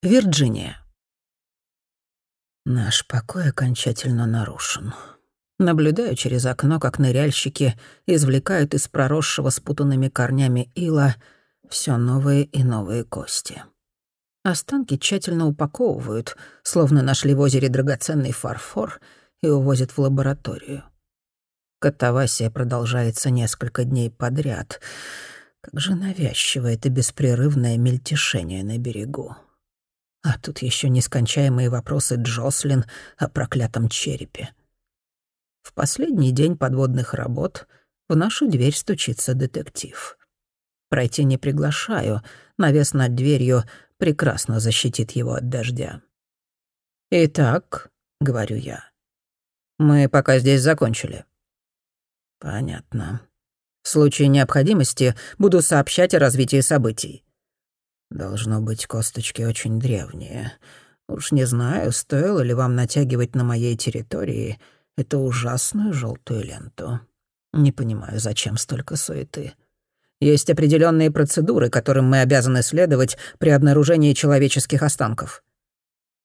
Вирджиния. Наш покой окончательно нарушен. Наблюдаю через окно, как ныряльщики извлекают из проросшего спутанными корнями ила все новые и новые кости. Останки тщательно упаковывают, словно нашли в озере драгоценный фарфор и увозят в лабораторию. Катавасия продолжается несколько дней подряд. Как же навязчиво это беспрерывное мельтешение на берегу. А тут еще нескончаемые вопросы Джослин о проклятом черепе. В последний день подводных работ в нашу дверь стучится детектив. Пройти не приглашаю, навес над дверью прекрасно защитит его от дождя. «Итак», — говорю я, — «мы пока здесь закончили». «Понятно. В случае необходимости буду сообщать о развитии событий». «Должно быть, косточки очень древние. Уж не знаю, стоило ли вам натягивать на моей территории эту ужасную желтую ленту. Не понимаю, зачем столько суеты». Есть определенные процедуры, которым мы обязаны следовать при обнаружении человеческих останков».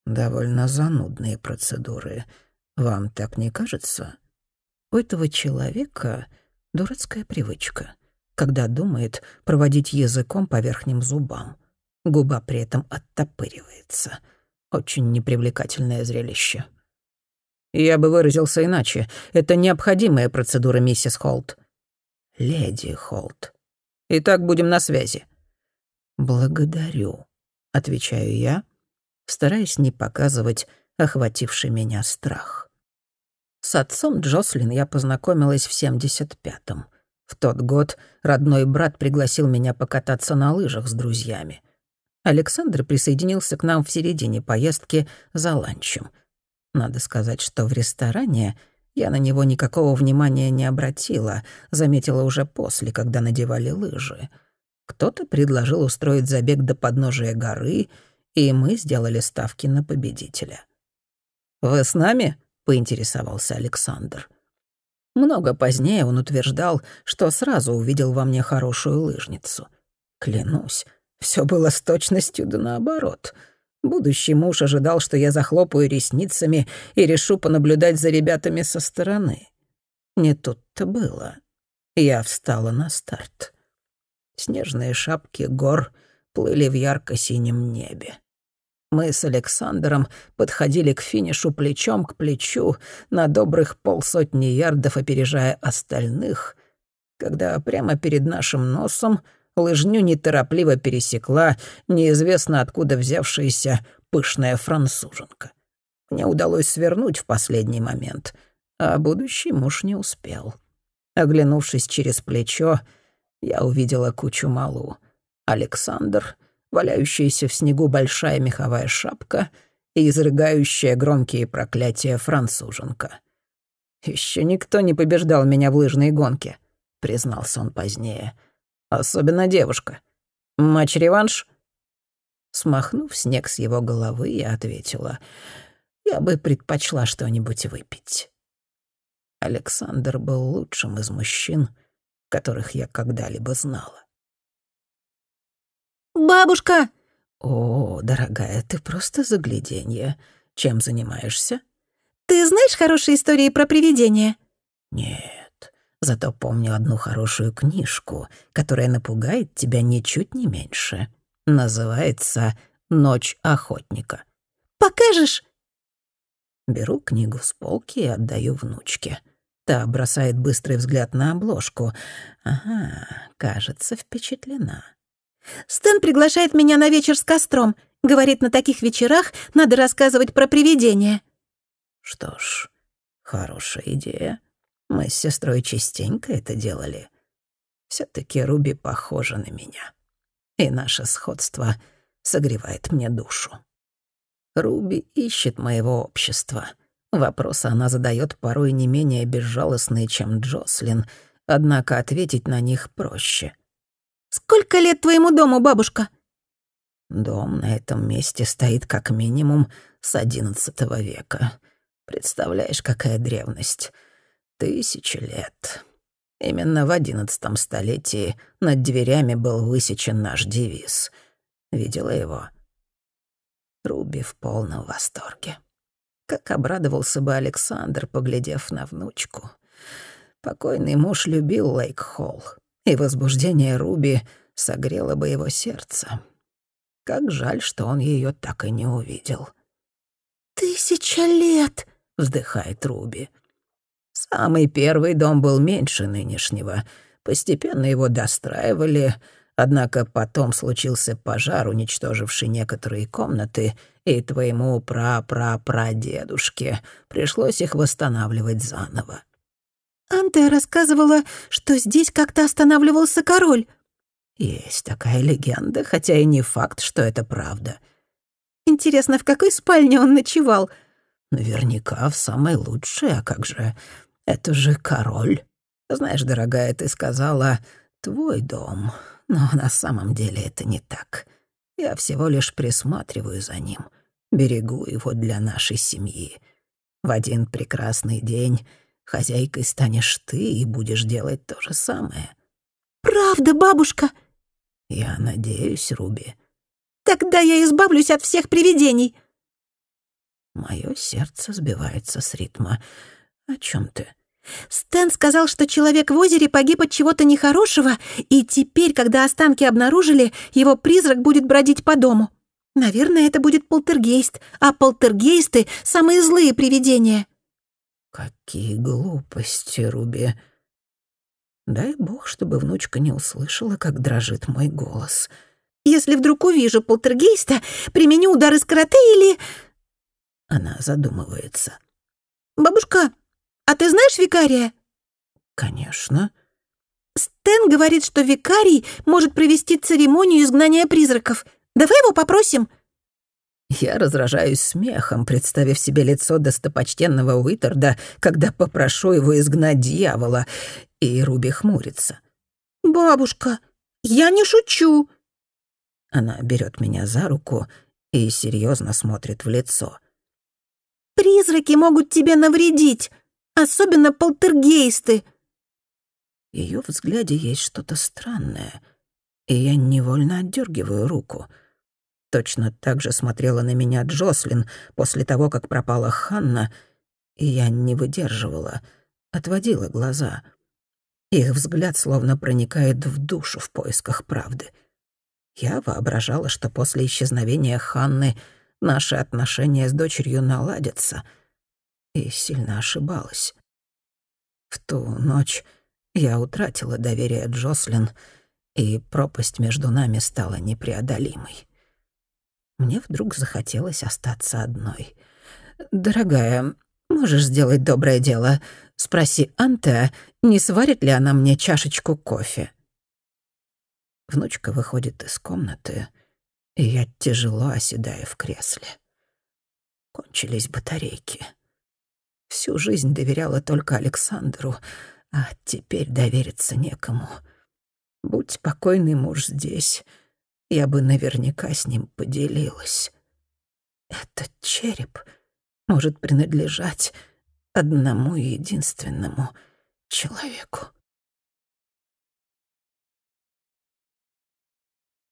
«Довольно занудные процедуры. Вам так не кажется?» У этого человека дурацкая привычка, когда думает проводить языком по верхним зубам. Губа при этом оттопыривается. Очень непривлекательное зрелище. Я бы выразился иначе. Это необходимая процедура, миссис Холт. Леди Холт. Итак, будем на связи». «Благодарю», — отвечаю я, стараясь не показывать охвативший меня страх. С отцом Джослин я познакомилась в 75-м. В тот год родной брат пригласил меня покататься на лыжах с друзьями. Александр присоединился к нам в середине поездки за ланчем. Надо сказать, что в ресторане я на него никакого внимания не обратила, заметила уже после, когда надевали лыжи. Кто-то предложил устроить забег до подножия горы, и мы сделали ставки на победителя. «Вы с нами?» — поинтересовался Александр. Много позднее он утверждал, что сразу увидел во мне хорошую лыжницу. Клянусь, все было с точностью да наоборот — Будущий муж ожидал, что я захлопаю ресницами и решу понаблюдать за ребятами со стороны. Не тут-то было. Я встала на старт. Снежные шапки гор плыли в ярко-синем небе. Мы с Александром подходили к финишу плечом к плечу на добрых полсотни ярдов, опережая остальных, когда прямо перед нашим носом лыжню неторопливо пересекла неизвестно откуда взявшаяся пышная француженка. Мне удалось свернуть в последний момент, а будущий муж не успел. Оглянувшись через плечо, я увидела кучу малу. Александр, валяющаяся в снегу большая меховая шапка и изрыгающая громкие проклятия француженка. Еще никто не побеждал меня в лыжной гонке», — признался он позднее. — Особенно девушка. Матч-реванш?» Смахнув снег с его головы, я ответила. «Я бы предпочла что-нибудь выпить». Александр был лучшим из мужчин, которых я когда-либо знала. «Бабушка!» «О, дорогая, ты просто загляденье. Чем занимаешься?» «Ты знаешь хорошие истории про привидения?» «Нет, Зато помню одну хорошую книжку, которая напугает тебя ничуть не меньше. Называется «Ночь охотника». «Покажешь?» Беру книгу с полки и отдаю внучке. Та бросает быстрый взгляд на обложку. Ага, кажется, впечатлена. «Стэн приглашает меня на вечер с костром. Говорит, на таких вечерах надо рассказывать про привидения». Что ж, хорошая идея. Мы с сестрой частенько это делали. все таки Руби похожа на меня. И наше сходство согревает мне душу. Руби ищет моего общества. Вопросы она задает порой не менее безжалостные, чем Джослин, однако ответить на них проще. «Сколько лет твоему дому, бабушка?» Дом на этом месте стоит как минимум с одиннадцатого века. Представляешь, какая древность. Тысячи лет. Именно в одиннадцатом столетии над дверями был высечен наш девиз. Видела его? Руби в полном восторге. Как обрадовался бы Александр, поглядев на внучку. Покойный муж любил Лейк-Холл, и возбуждение Руби согрело бы его сердце. Как жаль, что он ее так и не увидел. «Тысяча лет!» — вздыхает Руби. Самый первый дом был меньше нынешнего. Постепенно его достраивали, однако потом случился пожар, уничтоживший некоторые комнаты, и твоему пра-пра-прадедушке пришлось их восстанавливать заново. Антея рассказывала, что здесь как-то останавливался король. Есть такая легенда, хотя и не факт, что это правда. Интересно, в какой спальне он ночевал? Наверняка в самой лучшей, а как же... Это же король. Знаешь, дорогая, ты сказала «твой дом», но на самом деле это не так. Я всего лишь присматриваю за ним, берегу его для нашей семьи. В один прекрасный день хозяйкой станешь ты и будешь делать то же самое. «Правда, бабушка?» «Я надеюсь, Руби». «Тогда я избавлюсь от всех привидений». Мое сердце сбивается с ритма. «О чем ты?» Стэн сказал, что человек в озере погиб от чего-то нехорошего, и теперь, когда останки обнаружили, его призрак будет бродить по дому. Наверное, это будет полтергейст, а полтергейсты — самые злые привидения. Какие глупости, Руби. Дай бог, чтобы внучка не услышала, как дрожит мой голос. Если вдруг увижу полтергейста, применю удары скороты или... Она задумывается. «Бабушка, а ты знаешь викария?» «Конечно». «Стэн говорит, что викарий может провести церемонию изгнания призраков. Давай его попросим». Я разражаюсь смехом, представив себе лицо достопочтенного Уитерда, когда попрошу его изгнать дьявола, и Руби хмурится. «Бабушка, я не шучу». Она берет меня за руку и серьезно смотрит в лицо. «Призраки могут тебе навредить, особенно полтергейсты». Ее взгляде есть что-то странное, и я невольно отдергиваю руку — Точно так же смотрела на меня Джослин после того, как пропала Ханна, и я не выдерживала, отводила глаза. Их взгляд словно проникает в душу в поисках правды. Я воображала, что после исчезновения Ханны наши отношения с дочерью наладятся, и сильно ошибалась. В ту ночь я утратила доверие Джослин, и пропасть между нами стала непреодолимой. Мне вдруг захотелось остаться одной. «Дорогая, можешь сделать доброе дело? Спроси Анте, не сварит ли она мне чашечку кофе?» Внучка выходит из комнаты, и я тяжело оседаю в кресле. Кончились батарейки. Всю жизнь доверяла только Александру, а теперь довериться некому. Будь покойный муж здесь, я бы наверняка с ним поделилась. Этот череп может принадлежать одному единственному человеку.